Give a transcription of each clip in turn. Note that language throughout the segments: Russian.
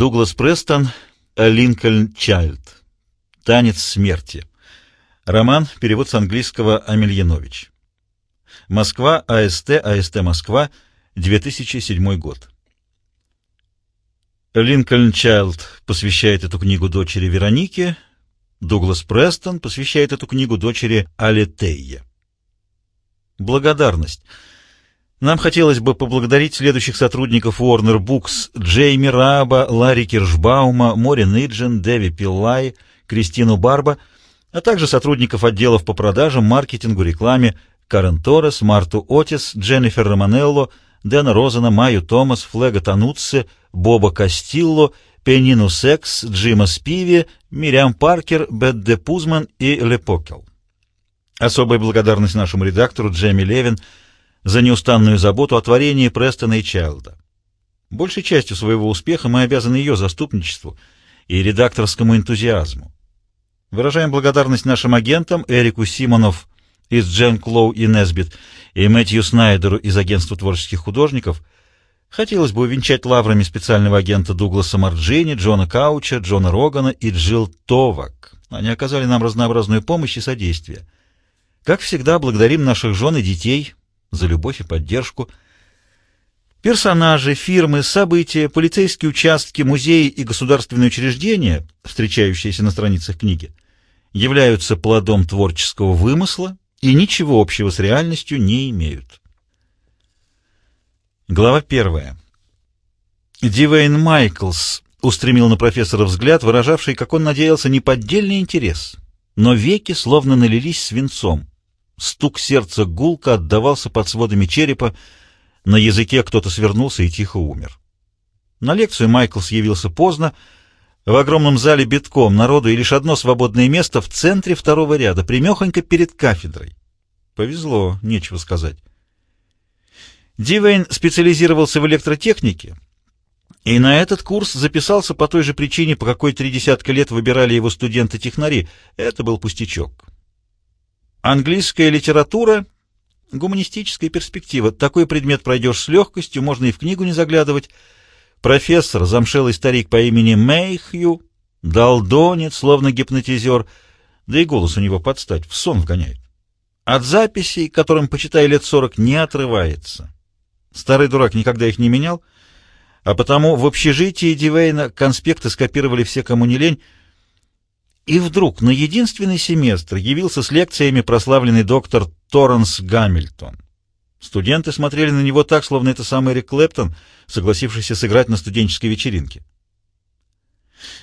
Дуглас Престон, Линкольн Чайлд. Танец смерти. Роман, перевод с английского Амельянович. Москва, АСТ, АСТ Москва, 2007 год. Линкольн Чайлд посвящает эту книгу дочери Веронике, Дуглас Престон посвящает эту книгу дочери Алитейе. Благодарность. Нам хотелось бы поблагодарить следующих сотрудников Warner Books Джейми Раба, Ларри Киршбаума, Мори Ниджен, Дэви Пиллай, Кристину Барба, а также сотрудников отделов по продажам, маркетингу, рекламе Карен Торрес, Марту Отис, Дженнифер Романелло, Дэна Розена, Майю Томас, Флега Танутсе, Боба Кастилло, Пенину Секс, Джима Спиви, Мириам Паркер, Бет Де Пузман и Лепокел. Особая благодарность нашему редактору Джемми Левин – за неустанную заботу о творении Престона и Чайлда. Большей частью своего успеха мы обязаны ее заступничеству и редакторскому энтузиазму. Выражаем благодарность нашим агентам Эрику Симонов из Джен Клоу и Несбит и Мэтью Снайдеру из Агентства творческих художников. Хотелось бы увенчать лаврами специального агента Дугласа Марджини, Джона Кауча, Джона Рогана и Джилл Товак. Они оказали нам разнообразную помощь и содействие. Как всегда, благодарим наших жен и детей, за любовь и поддержку. Персонажи, фирмы, события, полицейские участки, музеи и государственные учреждения, встречающиеся на страницах книги, являются плодом творческого вымысла и ничего общего с реальностью не имеют. Глава первая. Дивейн Майклс устремил на профессора взгляд, выражавший, как он надеялся, неподдельный интерес, но веки словно налились свинцом. Стук сердца гулко отдавался под сводами черепа, на языке кто-то свернулся и тихо умер. На лекцию Майклс явился поздно, в огромном зале битком народу и лишь одно свободное место в центре второго ряда, примехонько перед кафедрой. Повезло, нечего сказать. Дивейн специализировался в электротехнике, и на этот курс записался по той же причине, по какой три десятка лет выбирали его студенты-технари. Это был пустячок. Английская литература, гуманистическая перспектива. Такой предмет пройдешь с легкостью, можно и в книгу не заглядывать. Профессор, замшелый старик по имени Мейхью, долдонец, словно гипнотизер, да и голос у него подстать, в сон вгоняет. От записей, которым, почитай, лет сорок, не отрывается. Старый дурак никогда их не менял, а потому в общежитии Дивейна конспекты скопировали все, кому не лень, и вдруг на единственный семестр явился с лекциями прославленный доктор Торренс Гамильтон. Студенты смотрели на него так, словно это самый Эрик Клэптон, согласившийся сыграть на студенческой вечеринке.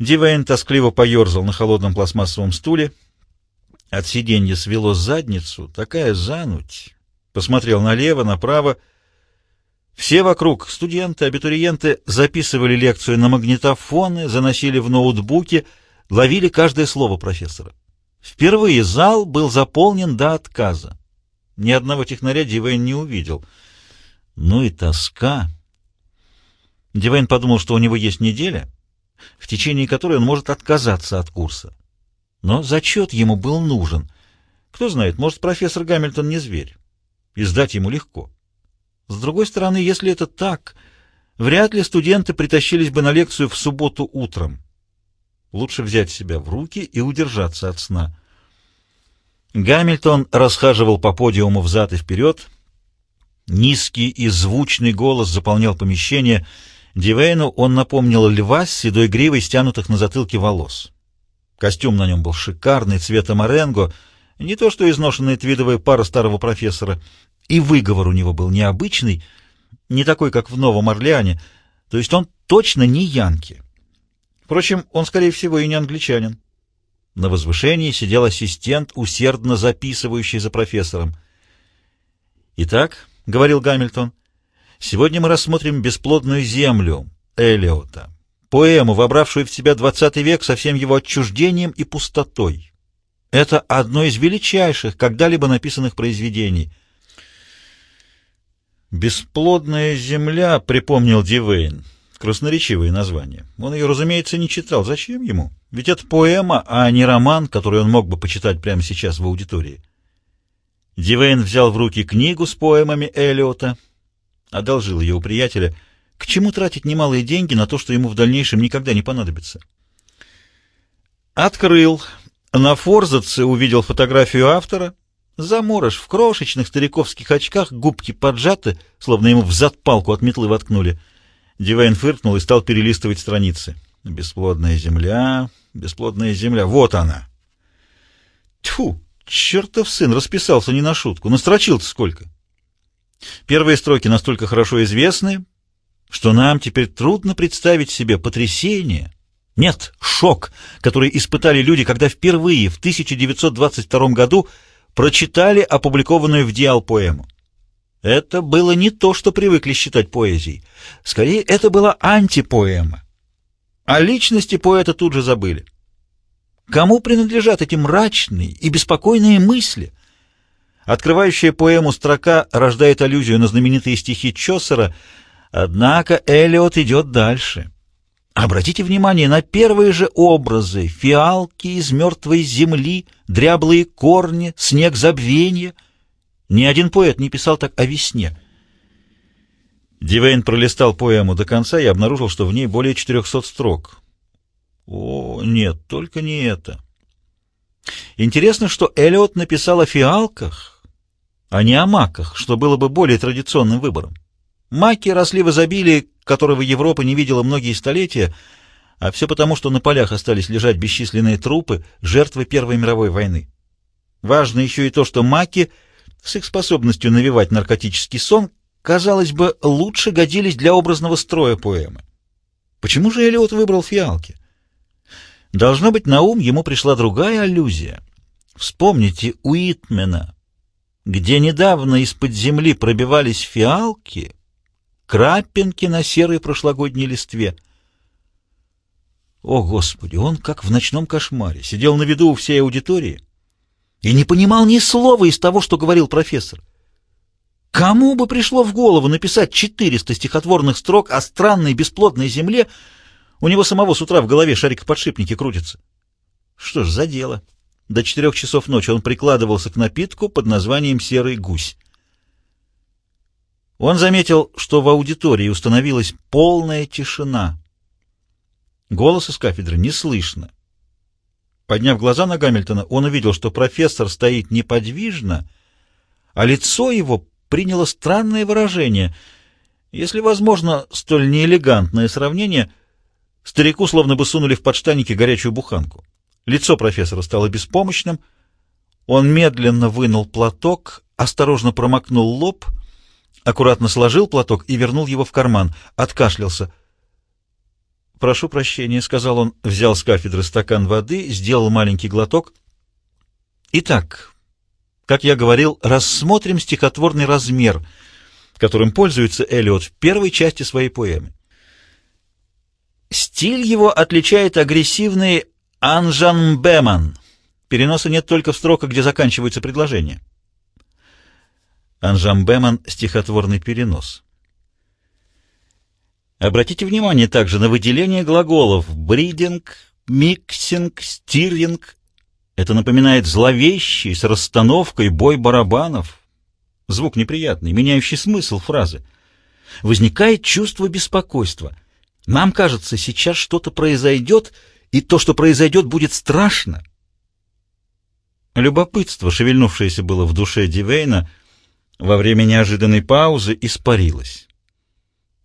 Дивейн тоскливо поерзал на холодном пластмассовом стуле. От сиденья свело задницу, такая зануть. Посмотрел налево, направо. Все вокруг, студенты, абитуриенты, записывали лекцию на магнитофоны, заносили в ноутбуки — ловили каждое слово профессора. Впервые зал был заполнен до отказа. Ни одного технаря Дивейн не увидел. Ну и тоска. Дивейн подумал, что у него есть неделя, в течение которой он может отказаться от курса. Но зачет ему был нужен. Кто знает, может, профессор Гамильтон не зверь. И сдать ему легко. С другой стороны, если это так, вряд ли студенты притащились бы на лекцию в субботу утром. Лучше взять себя в руки и удержаться от сна. Гамильтон расхаживал по подиуму взад и вперед. Низкий и звучный голос заполнял помещение. Дивейну он напомнил льва с седой гривой, стянутых на затылке волос. Костюм на нем был шикарный, цвета моренго, не то что изношенная твидовая пара старого профессора, и выговор у него был необычный, не такой, как в Новом Орлеане, то есть он точно не янки. Впрочем, он, скорее всего, и не англичанин. На возвышении сидел ассистент, усердно записывающий за профессором. «Итак», — говорил Гамильтон, — «сегодня мы рассмотрим «Бесплодную землю» Элиота, поэму, вобравшую в себя XX век со всем его отчуждением и пустотой. Это одно из величайших, когда-либо написанных произведений». «Бесплодная земля», — припомнил Дивейн, — Красноречивое название. Он ее, разумеется, не читал. Зачем ему? Ведь это поэма, а не роман, который он мог бы почитать прямо сейчас в аудитории. Дивейн взял в руки книгу с поэмами Эллиота, одолжил ее у приятеля. К чему тратить немалые деньги на то, что ему в дальнейшем никогда не понадобится? Открыл. На форзаце увидел фотографию автора. Заморож в крошечных стариковских очках, губки поджаты, словно ему в зад палку от метлы воткнули. Дивейн фыркнул и стал перелистывать страницы. Бесплодная земля, бесплодная земля, вот она. Тьфу, чертов сын, расписался не на шутку, настрочил-то сколько. Первые строки настолько хорошо известны, что нам теперь трудно представить себе потрясение, нет, шок, который испытали люди, когда впервые в 1922 году прочитали опубликованную в Диал поэму. Это было не то, что привыкли считать поэзией. Скорее, это была антипоэма. О личности поэта тут же забыли. Кому принадлежат эти мрачные и беспокойные мысли? Открывающая поэму строка рождает аллюзию на знаменитые стихи Чосера, однако Элиот идет дальше. Обратите внимание на первые же образы. Фиалки из мертвой земли, дряблые корни, снег забвения. Ни один поэт не писал так о весне. Дивейн пролистал поэму до конца и обнаружил, что в ней более 400 строк. О, нет, только не это. Интересно, что Эллиот написал о фиалках, а не о маках, что было бы более традиционным выбором. Маки росли в изобилии, которого Европа не видела многие столетия, а все потому, что на полях остались лежать бесчисленные трупы, жертвы Первой мировой войны. Важно еще и то, что маки с их способностью навевать наркотический сон, казалось бы, лучше годились для образного строя поэмы. Почему же Элиот выбрал фиалки? Должно быть, на ум ему пришла другая аллюзия. Вспомните Уитмена, где недавно из-под земли пробивались фиалки — крапинки на серой прошлогодней листве. О, Господи, он как в ночном кошмаре, сидел на виду у всей аудитории и не понимал ни слова из того, что говорил профессор. Кому бы пришло в голову написать 400 стихотворных строк о странной бесплодной земле, у него самого с утра в голове шарик-подшипники крутится. Что ж за дело? До четырех часов ночи он прикладывался к напитку под названием «Серый гусь». Он заметил, что в аудитории установилась полная тишина. Голоса с кафедры не слышно. Подняв глаза на Гамильтона, он увидел, что профессор стоит неподвижно, а лицо его приняло странное выражение. Если возможно столь неэлегантное сравнение, старику словно бы сунули в подштанники горячую буханку. Лицо профессора стало беспомощным, он медленно вынул платок, осторожно промокнул лоб — аккуратно сложил платок и вернул его в карман, откашлялся. «Прошу прощения», — сказал он, взял с кафедры стакан воды, сделал маленький глоток. «Итак, как я говорил, рассмотрим стихотворный размер, которым пользуется Элиот в первой части своей поэмы. Стиль его отличает агрессивный анжамбеман. Переноса нет только в строках, где заканчиваются предложения. Анжамбеман — стихотворный перенос. Обратите внимание также на выделение глаголов «breeding», «mixing», «stirring». Это напоминает зловещий с расстановкой бой барабанов. Звук неприятный, меняющий смысл фразы. Возникает чувство беспокойства. Нам кажется, сейчас что-то произойдет, и то, что произойдет, будет страшно. Любопытство, шевельнувшееся было в душе Дивейна, во время неожиданной паузы испарилось.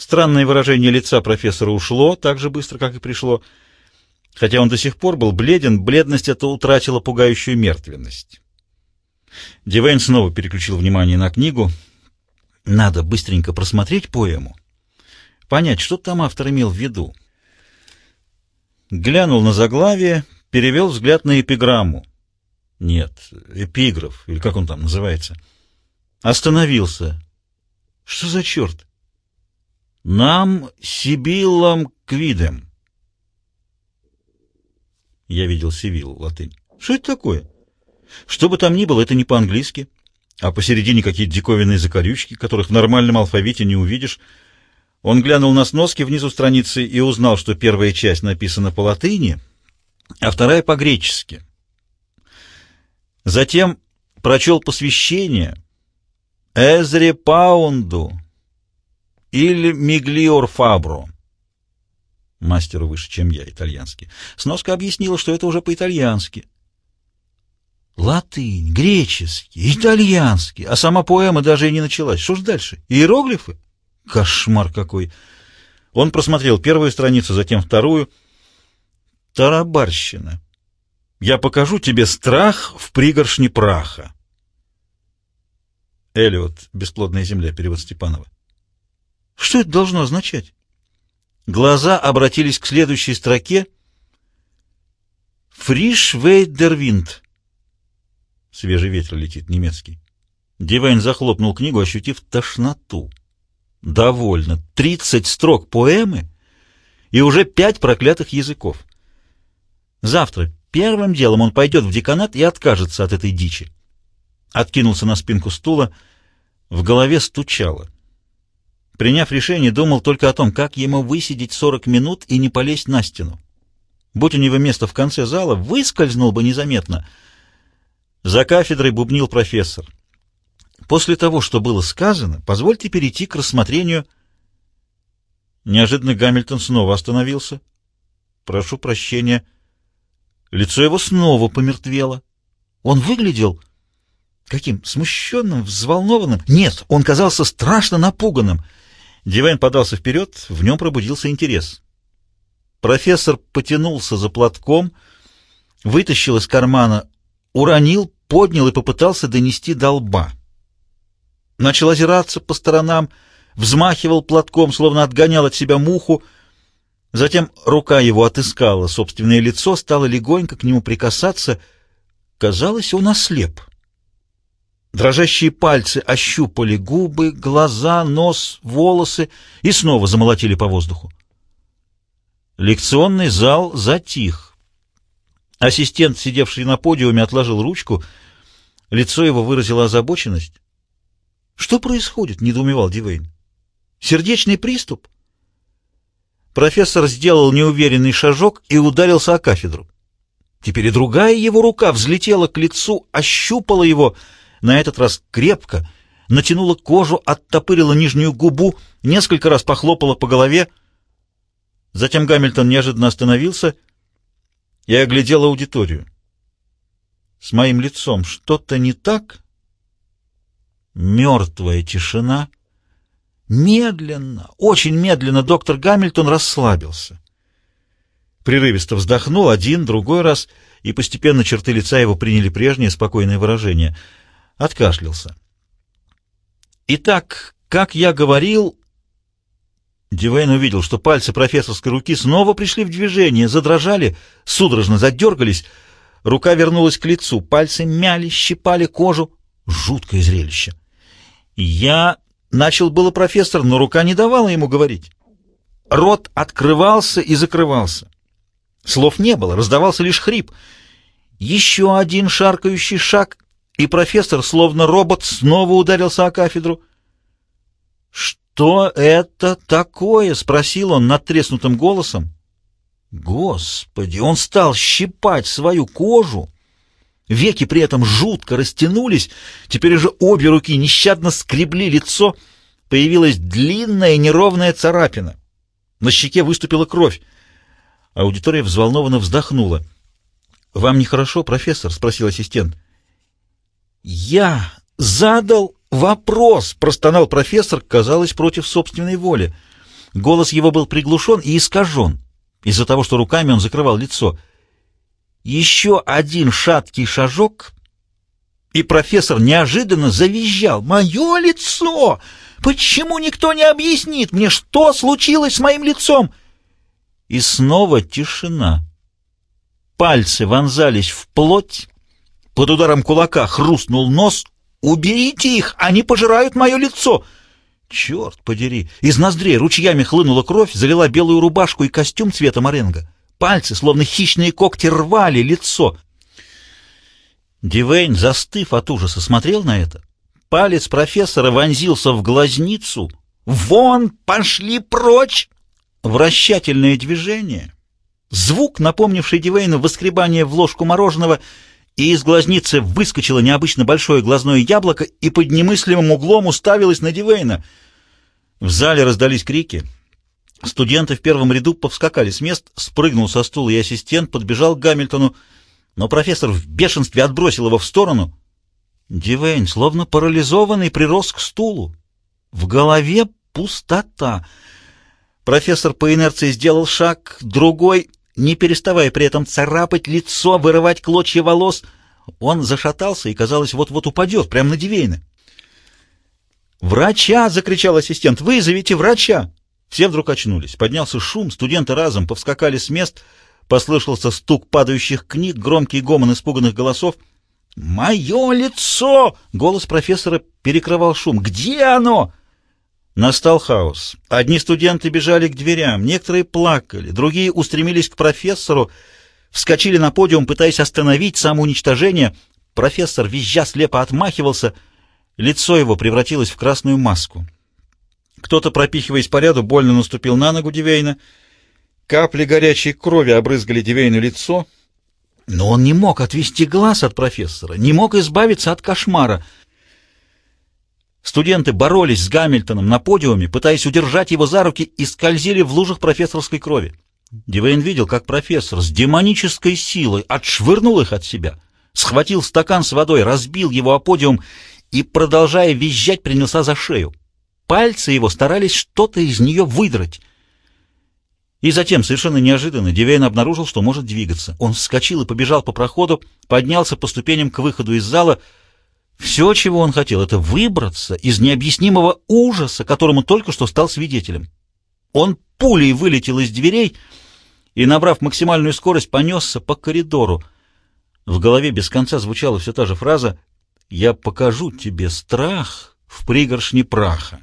Странное выражение лица профессора ушло так же быстро, как и пришло. Хотя он до сих пор был бледен, бледность эта утратила пугающую мертвенность. Дивейн снова переключил внимание на книгу. Надо быстренько просмотреть поэму, понять, что там автор имел в виду. Глянул на заглавие, перевел взгляд на эпиграмму. Нет, эпиграф, или как он там называется — Остановился. Что за черт? Нам, Сибиллам, квидем. Я видел Сивил, латынь. Что это такое? Что бы там ни было, это не по-английски, а посередине какие-то диковинные закорючки, которых в нормальном алфавите не увидишь. Он глянул на сноски внизу страницы и узнал, что первая часть написана по латыни, а вторая по-гречески. Затем прочел посвящение — Эзре Паунду. Или Миглиор Фабро. Мастеру выше, чем я, итальянский. Сноска объяснила, что это уже по-итальянски. Латынь, греческий, итальянский, а сама поэма даже и не началась. Что ж дальше? Иероглифы? Кошмар какой! Он просмотрел первую страницу, затем вторую. Тарабарщина. Я покажу тебе страх в пригоршне праха. Элиот, бесплодная земля, перевод Степанова. Что это должно означать? Глаза обратились к следующей строке. «Фриш вейдервинд». Свежий ветер летит, немецкий. Дивайн захлопнул книгу, ощутив тошноту. Довольно. Тридцать строк поэмы и уже пять проклятых языков. Завтра первым делом он пойдет в деканат и откажется от этой дичи. Откинулся на спинку стула, в голове стучало. Приняв решение, думал только о том, как ему высидеть 40 минут и не полезть на стену. Будь у него место в конце зала, выскользнул бы незаметно. За кафедрой бубнил профессор. После того, что было сказано, позвольте перейти к рассмотрению... Неожиданно Гамильтон снова остановился. Прошу прощения. Лицо его снова помертвело. Он выглядел... Каким? Смущенным, взволнованным? Нет, он казался страшно напуганным — Дивайн подался вперед, в нем пробудился интерес. Профессор потянулся за платком, вытащил из кармана, уронил, поднял и попытался донести до лба. Начал озираться по сторонам, взмахивал платком, словно отгонял от себя муху. Затем рука его отыскала собственное лицо, стала легонько к нему прикасаться. Казалось, он ослеп. Дрожащие пальцы ощупали губы, глаза, нос, волосы и снова замолотили по воздуху. Лекционный зал затих. Ассистент, сидевший на подиуме, отложил ручку. Лицо его выразило озабоченность. «Что происходит?» — недоумевал Дивейн. «Сердечный приступ?» Профессор сделал неуверенный шажок и ударился о кафедру. Теперь и другая его рука взлетела к лицу, ощупала его — на этот раз крепко, натянула кожу, оттопырила нижнюю губу, несколько раз похлопала по голове. Затем Гамильтон неожиданно остановился и оглядел аудиторию. С моим лицом что-то не так? Мертвая тишина. Медленно, очень медленно доктор Гамильтон расслабился. Прерывисто вздохнул один, другой раз, и постепенно черты лица его приняли прежнее спокойное выражение — откашлялся. «Итак, как я говорил...» Дивейн увидел, что пальцы профессорской руки снова пришли в движение, задрожали, судорожно задергались. Рука вернулась к лицу, пальцы мяли, щипали кожу. Жуткое зрелище. Я... Начал было профессор, но рука не давала ему говорить. Рот открывался и закрывался. Слов не было, раздавался лишь хрип. Еще один шаркающий шаг, и профессор, словно робот, снова ударился о кафедру. «Что это такое?» — спросил он надтреснутым голосом. Господи, он стал щипать свою кожу. Веки при этом жутко растянулись, теперь уже обе руки нещадно скребли лицо, появилась длинная неровная царапина. На щеке выступила кровь. Аудитория взволнованно вздохнула. «Вам нехорошо, профессор?» — спросил ассистент. «Я задал вопрос!» — простонал профессор, казалось, против собственной воли. Голос его был приглушен и искажен из-за того, что руками он закрывал лицо. Еще один шаткий шажок, и профессор неожиданно завизжал. «Мое лицо! Почему никто не объяснит мне, что случилось с моим лицом?» И снова тишина. Пальцы вонзались в плоть, под ударом кулака хрустнул нос. «Уберите их! Они пожирают мое лицо!» Черт подери! Из ноздрей ручьями хлынула кровь, залила белую рубашку и костюм цвета моренго. Пальцы, словно хищные когти, рвали лицо. Дивейн, застыв от ужаса, смотрел на это. Палец профессора вонзился в глазницу. «Вон! Пошли прочь!» Вращательное движение. Звук, напомнивший Дивейну воскребание в ложку мороженого — и из глазницы выскочило необычно большое глазное яблоко и под немыслимым углом уставилось на Дивейна. В зале раздались крики. Студенты в первом ряду повскакали с мест, спрыгнул со стула и ассистент, подбежал к Гамильтону, но профессор в бешенстве отбросил его в сторону. Дивейн, словно парализованный, прирос к стулу. В голове пустота. Профессор по инерции сделал шаг, другой, не переставая при этом царапать лицо, вырывать клочья волос. Он зашатался и, казалось, вот-вот упадет прямо на Дивейна. «Врача!» — закричал ассистент. «Вызовите врача!» Все вдруг очнулись. Поднялся шум, студенты разом повскакали с мест, послышался стук падающих книг, громкий гомон испуганных голосов. «Мое лицо!» — голос профессора перекрывал шум. «Где оно?» Настал хаос. Одни студенты бежали к дверям, некоторые плакали, другие устремились к профессору, вскочили на подиум, пытаясь остановить самоуничтожение. Профессор, визжа, слепо отмахивался, лицо его превратилось в красную маску. Кто-то, пропихиваясь по ряду, больно наступил на ногу Дивейна. Капли горячей крови обрызгали Дивейну лицо, но он не мог отвести глаз от профессора, не мог избавиться от кошмара. Студенты боролись с Гамильтоном на подиуме, пытаясь удержать его за руки и скользили в лужах профессорской крови. Дивейн видел, как профессор с демонической силой отшвырнул их от себя, схватил стакан с водой, разбил его о подиум и, продолжая визжать, принялся за шею. Пальцы его старались что-то из нее выдрать. И затем, совершенно неожиданно, Дивейн обнаружил, что может двигаться. Он вскочил и побежал по проходу, поднялся по ступеням к выходу из зала. Все, чего он хотел, это выбраться из необъяснимого ужаса, которому только что стал свидетелем. Он пулей вылетел из дверей и, набрав максимальную скорость, понесся по коридору. В голове без конца звучала все та же фраза «Я покажу тебе страх в пригоршне праха».